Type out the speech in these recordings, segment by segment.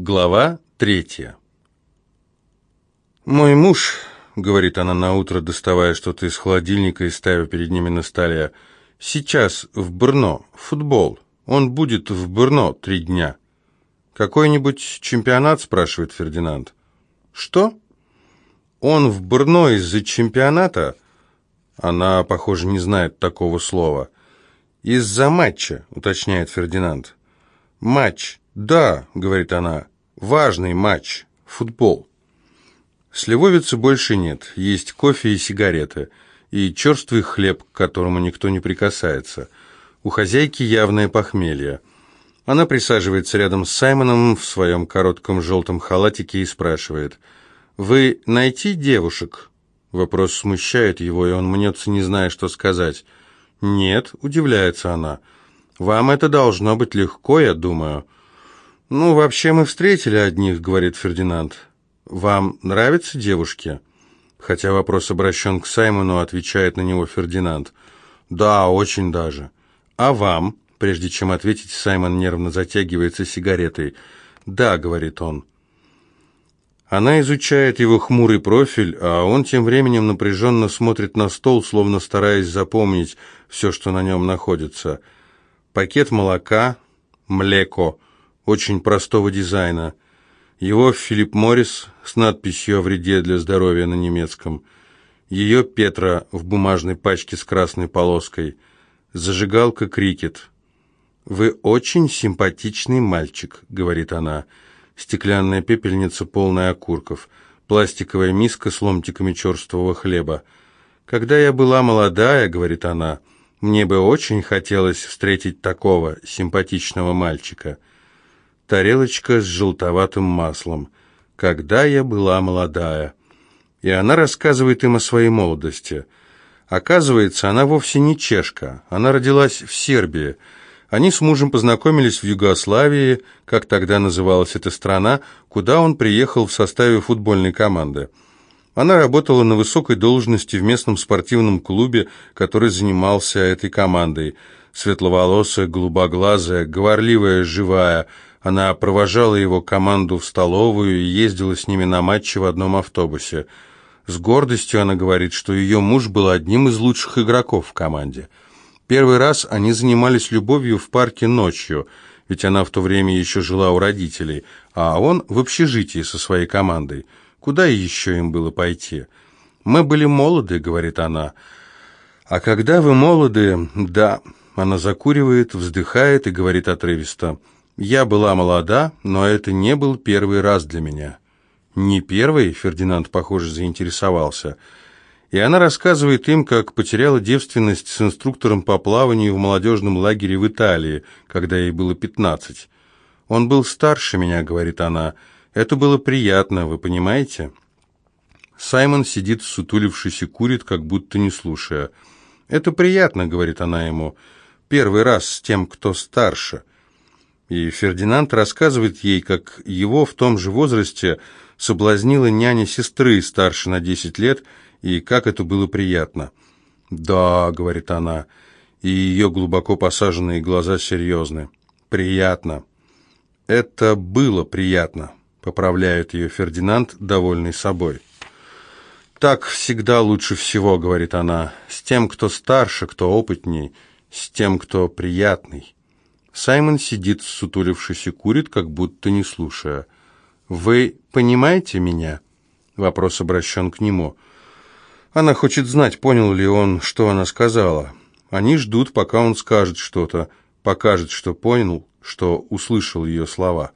Глава третья. «Мой муж», — говорит она наутро, доставая что-то из холодильника и ставя перед ними на столе, — «сейчас в Брно, футбол. Он будет в Брно три дня». «Какой-нибудь чемпионат?» — спрашивает Фердинанд. «Что?» «Он в Брно из-за чемпионата?» Она, похоже, не знает такого слова. «Из-за матча», — уточняет Фердинанд. «Матч. Да», — говорит она, — «важный матч. Футбол». Сливовицы больше нет. Есть кофе и сигареты. И черствый хлеб, к которому никто не прикасается. У хозяйки явное похмелье. Она присаживается рядом с Саймоном в своем коротком желтом халатике и спрашивает, «Вы найти девушек?» Вопрос смущает его, и он мнется, не зная, что сказать. «Нет», — удивляется она, — вам это должно быть легко, я думаю. Ну, вообще мы встретили одних, говорит Фердинанд. Вам нравятся девушки? Хотя вопрос обращен к Саймону, отвечает на него Фердинанд. Да, очень даже. А вам? Прежде чем ответить, Саймон нервно затягивается сигаретой. Да, говорит он. Она изучает его хмурый профиль, а он тем временем напряженно смотрит на стол, словно стараясь запомнить все, что на нем находится – Пакет молока, млеко, очень простого дизайна. Его Филипп Моррис с надписью о вреде для здоровья на немецком. Ее Петра в бумажной пачке с красной полоской. Зажигалка «Крикет». «Вы очень симпатичный мальчик», — говорит она. Стеклянная пепельница, полная окурков. Пластиковая миска с ломтиками черствого хлеба. «Когда я была молодая», — говорит она, — мне бы очень хотелось встретить такого симпатичного мальчика. Тарелочка с желтоватым маслом. Когда я была молодая. И она рассказывает им о своей молодости. Оказывается, она вовсе не чешка. Она родилась в Сербии. Они с мужем познакомились в Югославии, как тогда называлась эта страна, куда он приехал в составе футбольной команды. Она работала на высокой должности в местном спортивном клубе, который занимался этой командой. Светловолосая, голубоглазая, говорливая, живая. Она провожала его команду в столовую и ездила с ними на матчи в одном автобусе. С гордостью она говорит, что ее муж был одним из лучших игроков в команде. Первый раз они занимались любовью в парке ночью, ведь она в то время еще жила у родителей, а он в общежитии со своей командой. Куда еще им было пойти? Мы были молоды, говорит она. А когда вы молоды, да, она закуривает, вздыхает и говорит отрывисто. Я была молода, но это не был первый раз для меня. Не первый, Фердинанд, похоже, заинтересовался. И она рассказывает им, как потеряла девственность с инструктором по плаванию в молодежном лагере в Италии, когда ей было пятнадцать. «Он был старше меня», — говорит она, — это было приятно, вы понимаете? Саймон сидит, сутулившись и курит, как будто не слушая. «Это приятно», — говорит она ему, — «первый раз с тем, кто старше». И Фердинанд рассказывает ей, как его в том же возрасте соблазнила няня сестры, старше на десять лет, и как это было приятно. «Да», — говорит она, и ее глубоко посаженные глаза серьезны. «Приятно». Это было приятно поправляет ее Фердинанд, довольный собой. «Так всегда лучше всего», — говорит она, — «с тем, кто старше, кто опытней, с тем, кто приятный». Саймон сидит, сутулившись и курит, как будто не слушая. «Вы понимаете меня?» Вопрос обращен к нему. Она хочет знать, понял ли он, что она сказала. Они ждут, пока он скажет что-то, покажет, что понял, что услышал ее слова.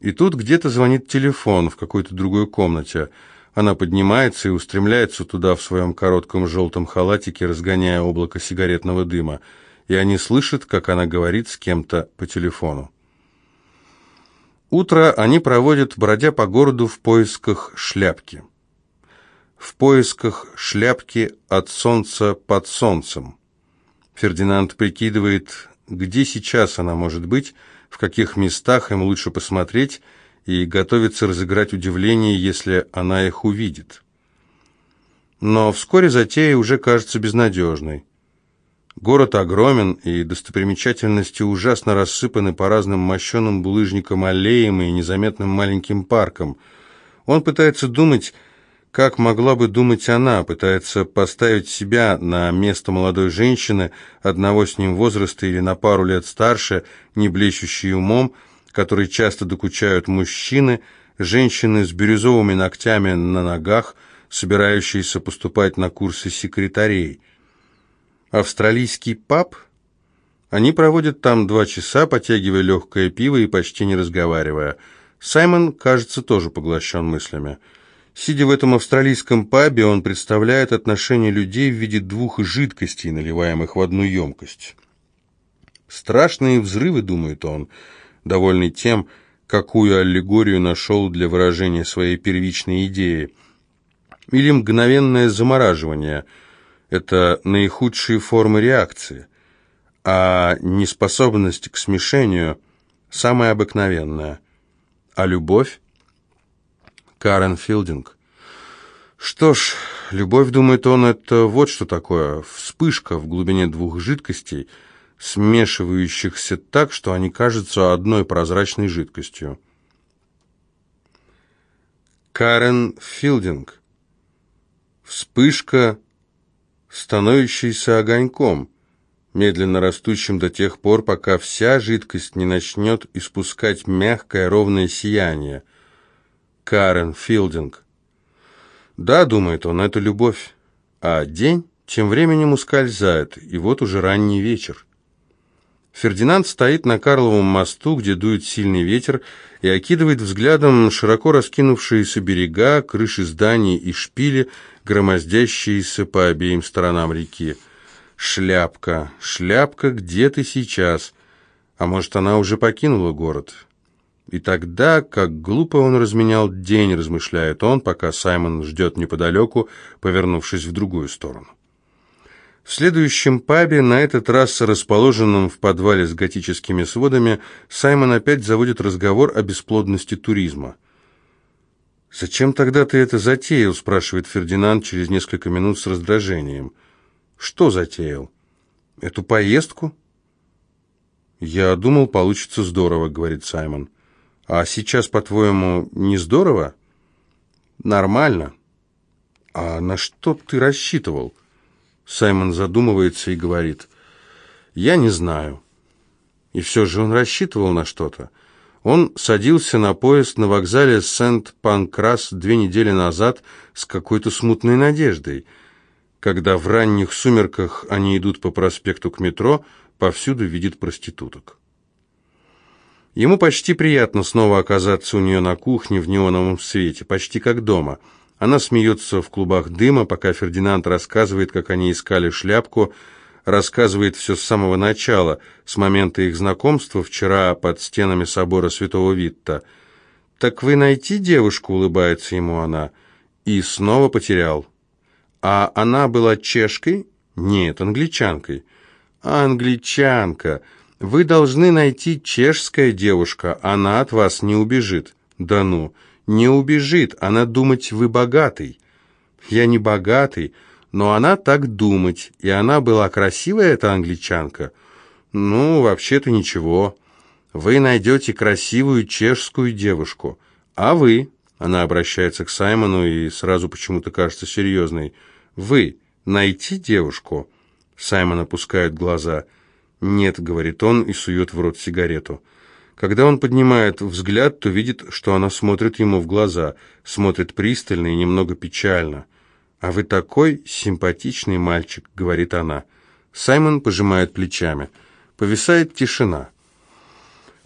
И тут где-то звонит телефон в какой-то другой комнате. Она поднимается и устремляется туда в своем коротком желтом халатике, разгоняя облако сигаретного дыма. И они слышат, как она говорит с кем-то по телефону. Утро они проводят, бродя по городу в поисках шляпки. В поисках шляпки от солнца под солнцем. Фердинанд прикидывает, где сейчас она может быть, в каких местах им лучше посмотреть, и готовится разыграть удивление, если она их увидит. Но вскоре затея уже кажется безнадежной. Город огромен, и достопримечательности ужасно рассыпаны по разным мощеным булыжникам аллеям и незаметным маленьким паркам. Он пытается думать, как могла бы думать она, пытается поставить себя на место молодой женщины, одного с ним возраста или на пару лет старше, не блещущей умом, которой часто докучают мужчины, женщины с бирюзовыми ногтями на ногах, собирающиеся поступать на курсы секретарей – австралийский паб. Они проводят там два часа, потягивая легкое пиво и почти не разговаривая. Саймон, кажется, тоже поглощен мыслями. Сидя в этом австралийском пабе, он представляет отношения людей в виде двух жидкостей, наливаемых в одну емкость. «Страшные взрывы», — думает он, довольный тем, какую аллегорию нашел для выражения своей первичной идеи. Или мгновенное замораживание — это наихудшие формы реакции, а неспособность к смешению – самая обыкновенная. А любовь? Карен Филдинг. Что ж, любовь, думает он, это вот что такое. Вспышка в глубине двух жидкостей, смешивающихся так, что они кажутся одной прозрачной жидкостью. Карен Филдинг. Вспышка становящийся огоньком, медленно растущим до тех пор, пока вся жидкость не начнет испускать мягкое ровное сияние. Карен Филдинг. Да, думает он, это любовь. А день тем временем ускользает, и вот уже ранний вечер. Фердинанд стоит на Карловом мосту, где дует сильный ветер, и окидывает взглядом широко раскинувшиеся берега, крыши зданий и шпили, громоздящиеся по обеим сторонам реки. «Шляпка, шляпка, где ты сейчас?» А может, она уже покинула город? И тогда, как глупо он разменял день, размышляет он, пока Саймон ждет неподалеку, повернувшись в другую сторону. В следующем пабе, на этот раз расположенном в подвале с готическими сводами, Саймон опять заводит разговор о бесплодности туризма. «Зачем тогда ты это затеял?» – спрашивает Фердинанд через несколько минут с раздражением. «Что затеял? Эту поездку?» «Я думал, получится здорово», – говорит Саймон. «А сейчас, по-твоему, не здорово?» «Нормально». «А на что ты рассчитывал?» Саймон задумывается и говорит, «Я не знаю». И все же он рассчитывал на что-то. Он садился на поезд на вокзале Сент-Панкрас две недели назад с какой-то смутной надеждой. Когда в ранних сумерках они идут по проспекту к метро, повсюду видит проституток. Ему почти приятно снова оказаться у нее на кухне в неоновом свете, почти как дома – она смеется в клубах дыма, пока Фердинанд рассказывает, как они искали шляпку, рассказывает все с самого начала, с момента их знакомства вчера под стенами собора Святого Витта. «Так вы найти девушку?» — улыбается ему она. И снова потерял. «А она была чешкой?» «Нет, англичанкой». «А англичанка! Вы должны найти чешская девушка, она от вас не убежит». «Да ну!» Не убежит, она думать вы богатый. Я не богатый, но она так думать, и она была красивая, эта англичанка. Ну, вообще-то ничего. Вы найдете красивую чешскую девушку. А вы, она обращается к Саймону и сразу почему-то кажется серьезной, вы найти девушку? Саймон опускает глаза. «Нет», — говорит он и сует в рот сигарету. Когда он поднимает взгляд, то видит, что она смотрит ему в глаза, смотрит пристально и немного печально. «А вы такой симпатичный мальчик», — говорит она. Саймон пожимает плечами. Повисает тишина.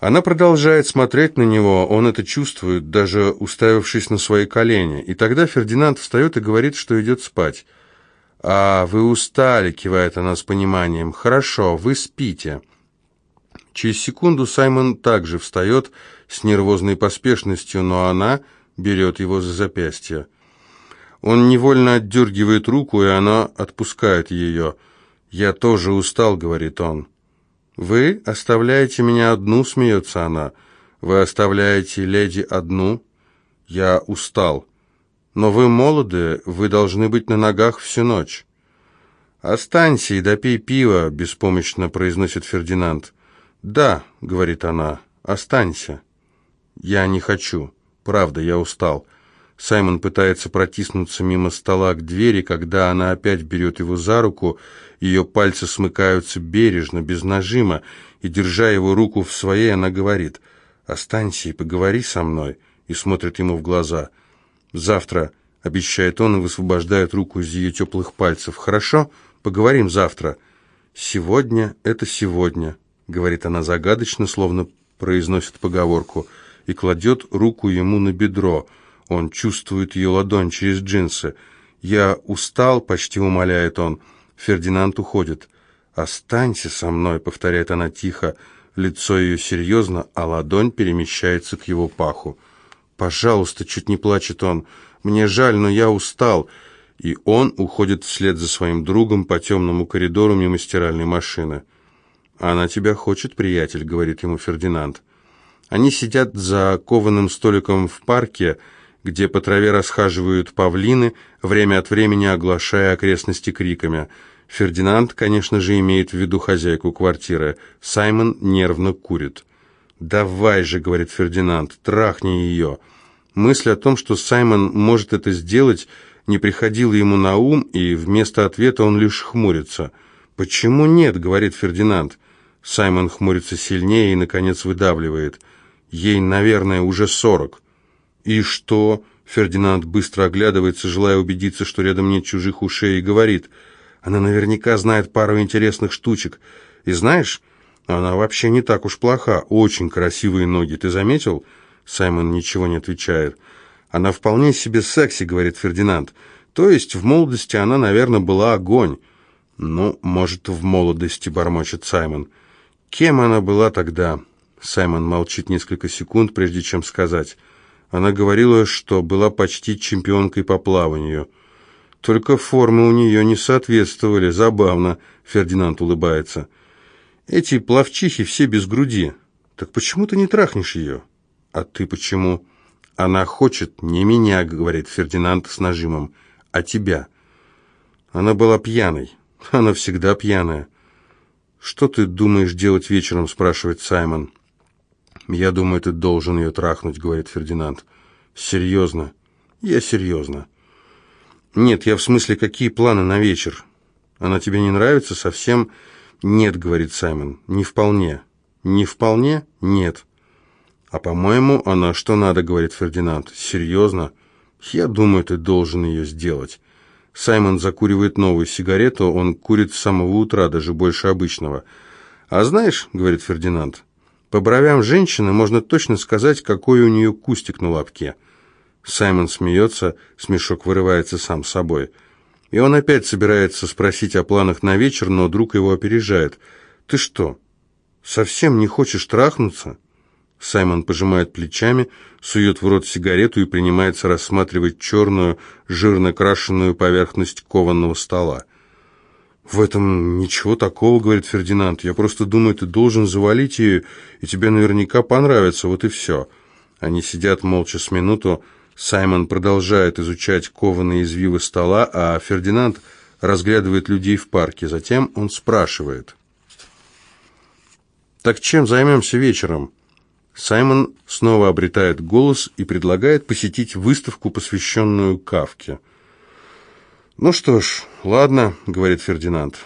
Она продолжает смотреть на него, он это чувствует, даже уставившись на свои колени. И тогда Фердинанд встает и говорит, что идет спать. «А, вы устали», — кивает она с пониманием. «Хорошо, вы спите». Через секунду Саймон также встает с нервозной поспешностью, но она берет его за запястье. Он невольно отдергивает руку, и она отпускает ее. «Я тоже устал», — говорит он. «Вы оставляете меня одну?» — смеется она. «Вы оставляете леди одну?» «Я устал. Но вы молоды, вы должны быть на ногах всю ночь». «Останься и допей пиво», — беспомощно произносит Фердинанд. «Да», — говорит она, — «останься». «Я не хочу. Правда, я устал». Саймон пытается протиснуться мимо стола к двери, когда она опять берет его за руку, ее пальцы смыкаются бережно, без нажима, и, держа его руку в своей, она говорит «Останься и поговори со мной», и смотрит ему в глаза. «Завтра», — обещает он и высвобождает руку из ее теплых пальцев. «Хорошо? Поговорим завтра». «Сегодня — это сегодня», — говорит она загадочно, словно произносит поговорку, и кладет руку ему на бедро. Он чувствует ее ладонь через джинсы. «Я устал», — почти умоляет он. Фердинанд уходит. «Останься со мной», — повторяет она тихо. Лицо ее серьезно, а ладонь перемещается к его паху. «Пожалуйста», — чуть не плачет он, — «мне жаль, но я устал». И он уходит вслед за своим другом по темному коридору мимо стиральной машины. «Она тебя хочет, приятель», — говорит ему Фердинанд. Они сидят за кованым столиком в парке, где по траве расхаживают павлины, время от времени оглашая окрестности криками. Фердинанд, конечно же, имеет в виду хозяйку квартиры. Саймон нервно курит. «Давай же», — говорит Фердинанд, — «трахни ее». Мысль о том, что Саймон может это сделать, не приходила ему на ум, и вместо ответа он лишь хмурится. «Почему нет?» — говорит Фердинанд. Саймон хмурится сильнее и, наконец, выдавливает. «Ей, наверное, уже сорок». «И что?» Фердинанд быстро оглядывается, желая убедиться, что рядом нет чужих ушей, и говорит. «Она наверняка знает пару интересных штучек. И знаешь, она вообще не так уж плоха. Очень красивые ноги. Ты заметил?» Саймон ничего не отвечает. «Она вполне себе секси», — говорит Фердинанд. «То есть в молодости она, наверное, была огонь». «Ну, может, в молодости», — бормочет Саймон. «Кем она была тогда?» Саймон молчит несколько секунд, прежде чем сказать. Она говорила, что была почти чемпионкой по плаванию. Только формы у нее не соответствовали. Забавно, Фердинанд улыбается. Эти плавчихи все без груди. Так почему ты не трахнешь ее? А ты почему? Она хочет не меня, говорит Фердинанд с нажимом, а тебя. Она была пьяной. Она всегда пьяная. Что ты думаешь делать вечером, спрашивает Саймон. «Я думаю, ты должен ее трахнуть», — говорит Фердинанд. «Серьезно?» «Я серьезно». «Нет, я в смысле, какие планы на вечер? Она тебе не нравится совсем?» «Нет», — говорит Саймон, — «не вполне». «Не вполне? Нет». «А по-моему, она что надо», — говорит Фердинанд. «Серьезно? Я думаю, ты должен ее сделать». Саймон закуривает новую сигарету, он курит с самого утра, даже больше обычного. «А знаешь», — говорит Фердинанд, по бровям женщины можно точно сказать, какой у нее кустик на лобке. Саймон смеется, смешок вырывается сам собой. И он опять собирается спросить о планах на вечер, но друг его опережает. «Ты что, совсем не хочешь трахнуться?» Саймон пожимает плечами, сует в рот сигарету и принимается рассматривать черную, жирно крашенную поверхность кованого стола. «В этом ничего такого», — говорит Фердинанд. «Я просто думаю, ты должен завалить ее, и тебе наверняка понравится, вот и все». Они сидят молча с минуту. Саймон продолжает изучать кованые извивы стола, а Фердинанд разглядывает людей в парке. Затем он спрашивает. «Так чем займемся вечером?» Саймон снова обретает голос и предлагает посетить выставку, посвященную Кавке. «Ну что ж, ладно», — говорит Фердинанд.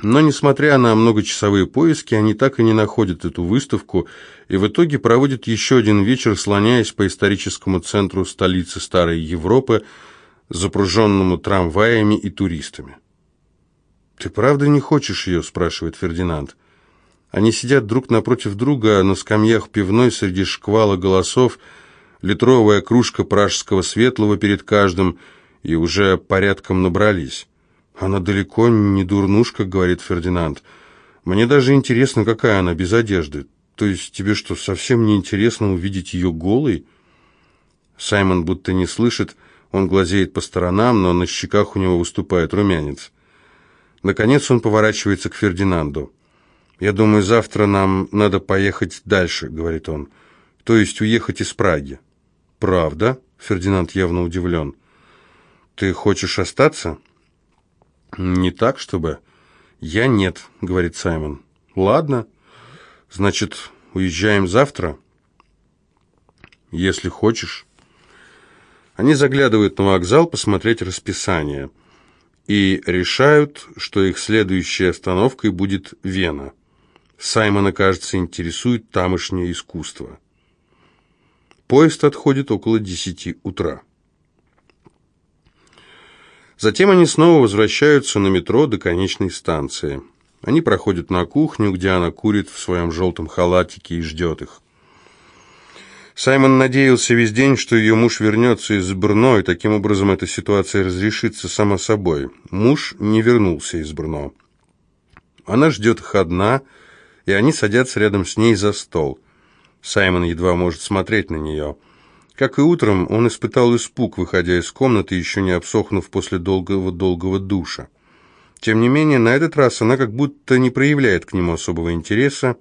Но, несмотря на многочасовые поиски, они так и не находят эту выставку и в итоге проводят еще один вечер, слоняясь по историческому центру столицы Старой Европы, запруженному трамваями и туристами. «Ты правда не хочешь ее?» – спрашивает Фердинанд. Они сидят друг напротив друга на скамьях пивной среди шквала голосов, литровая кружка пражского светлого перед каждым – и уже порядком набрались. «Она далеко не дурнушка», — говорит Фердинанд. «Мне даже интересно, какая она без одежды. То есть тебе что, совсем не интересно увидеть ее голой?» Саймон будто не слышит, он глазеет по сторонам, но на щеках у него выступает румянец. Наконец он поворачивается к Фердинанду. «Я думаю, завтра нам надо поехать дальше», — говорит он. «То есть уехать из Праги». «Правда?» — Фердинанд явно удивлен. «Ты хочешь остаться?» «Не так, чтобы...» «Я нет», — говорит Саймон. «Ладно. Значит, уезжаем завтра?» «Если хочешь». Они заглядывают на вокзал посмотреть расписание и решают, что их следующей остановкой будет Вена. Саймона, кажется, интересует тамошнее искусство. Поезд отходит около десяти утра. Затем они снова возвращаются на метро до конечной станции. Они проходят на кухню, где она курит в своем желтом халатике и ждет их. Саймон надеялся весь день, что ее муж вернется из Брно, и таким образом эта ситуация разрешится сама собой. Муж не вернулся из Брно. Она ждет их одна, и они садятся рядом с ней за стол. Саймон едва может смотреть на нее. Как и утром, он испытал испуг, выходя из комнаты, еще не обсохнув после долгого-долгого душа. Тем не менее, на этот раз она как будто не проявляет к нему особого интереса.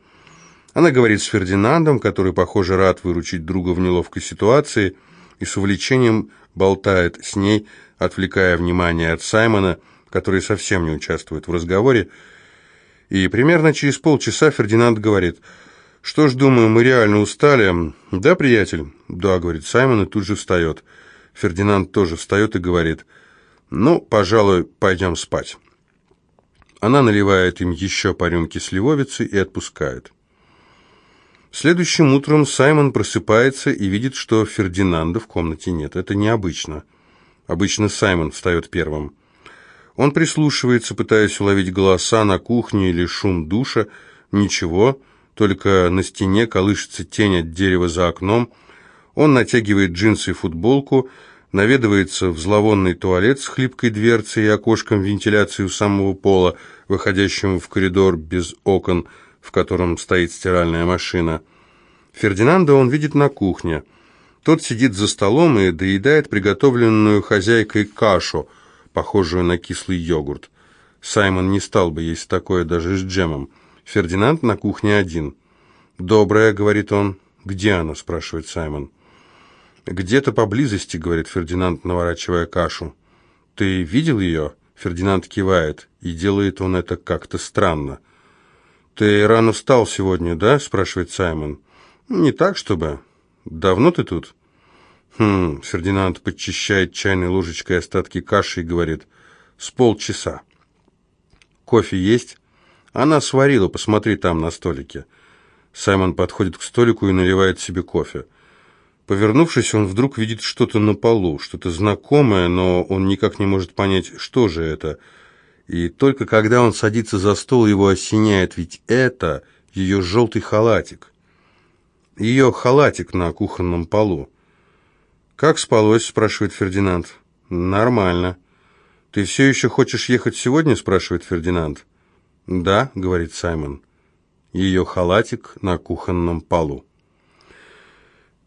Она говорит с Фердинандом, который, похоже, рад выручить друга в неловкой ситуации, и с увлечением болтает с ней, отвлекая внимание от Саймона, который совсем не участвует в разговоре. И примерно через полчаса Фердинанд говорит – «Что ж, думаю, мы реально устали. Да, приятель?» «Да», — говорит Саймон и тут же встает. Фердинанд тоже встает и говорит, «Ну, пожалуй, пойдем спать». Она наливает им еще по рюмке сливовицы и отпускает. Следующим утром Саймон просыпается и видит, что Фердинанда в комнате нет. Это необычно. Обычно Саймон встает первым. Он прислушивается, пытаясь уловить голоса на кухне или шум душа. Ничего только на стене колышется тень от дерева за окном. Он натягивает джинсы и футболку, наведывается в зловонный туалет с хлипкой дверцей и окошком вентиляции у самого пола, выходящим в коридор без окон, в котором стоит стиральная машина. Фердинанда он видит на кухне. Тот сидит за столом и доедает приготовленную хозяйкой кашу, похожую на кислый йогурт. Саймон не стал бы есть такое даже с джемом. Фердинанд на кухне один. «Добрая», — говорит он. «Где она?» — спрашивает Саймон. «Где-то поблизости», — говорит Фердинанд, наворачивая кашу. «Ты видел ее?» Фердинанд кивает, и делает он это как-то странно. «Ты рано встал сегодня, да?» — спрашивает Саймон. «Не так, чтобы. Давно ты тут?» «Хм...» — Фердинанд подчищает чайной ложечкой остатки каши и говорит. «С полчаса». «Кофе есть?» Она сварила, посмотри там на столике. Саймон подходит к столику и наливает себе кофе. Повернувшись, он вдруг видит что-то на полу, что-то знакомое, но он никак не может понять, что же это. И только когда он садится за стол, его осеняет, ведь это ее желтый халатик. Ее халатик на кухонном полу. «Как спалось?» – спрашивает Фердинанд. «Нормально». «Ты все еще хочешь ехать сегодня?» – спрашивает Фердинанд. «Да», — говорит Саймон, — «ее халатик на кухонном полу».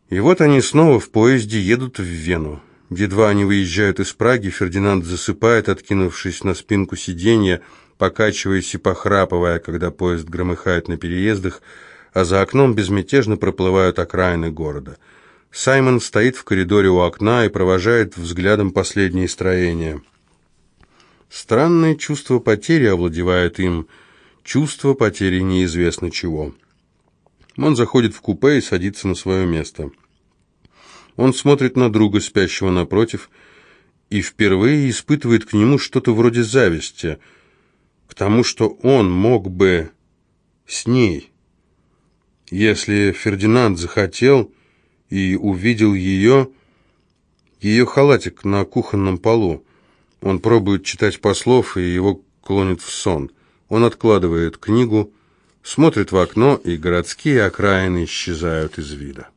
И вот они снова в поезде едут в Вену. Едва они выезжают из Праги, Фердинанд засыпает, откинувшись на спинку сиденья, покачиваясь и похрапывая, когда поезд громыхает на переездах, а за окном безмятежно проплывают окраины города. Саймон стоит в коридоре у окна и провожает взглядом последние строения – Странное чувство потери овладевает им, чувство потери неизвестно чего. Он заходит в купе и садится на свое место. Он смотрит на друга, спящего напротив, и впервые испытывает к нему что-то вроде зависти, к тому, что он мог бы с ней. Если Фердинанд захотел и увидел ее, ее халатик на кухонном полу, он пробует читать послов, и его клонит в сон. Он откладывает книгу, смотрит в окно, и городские окраины исчезают из вида.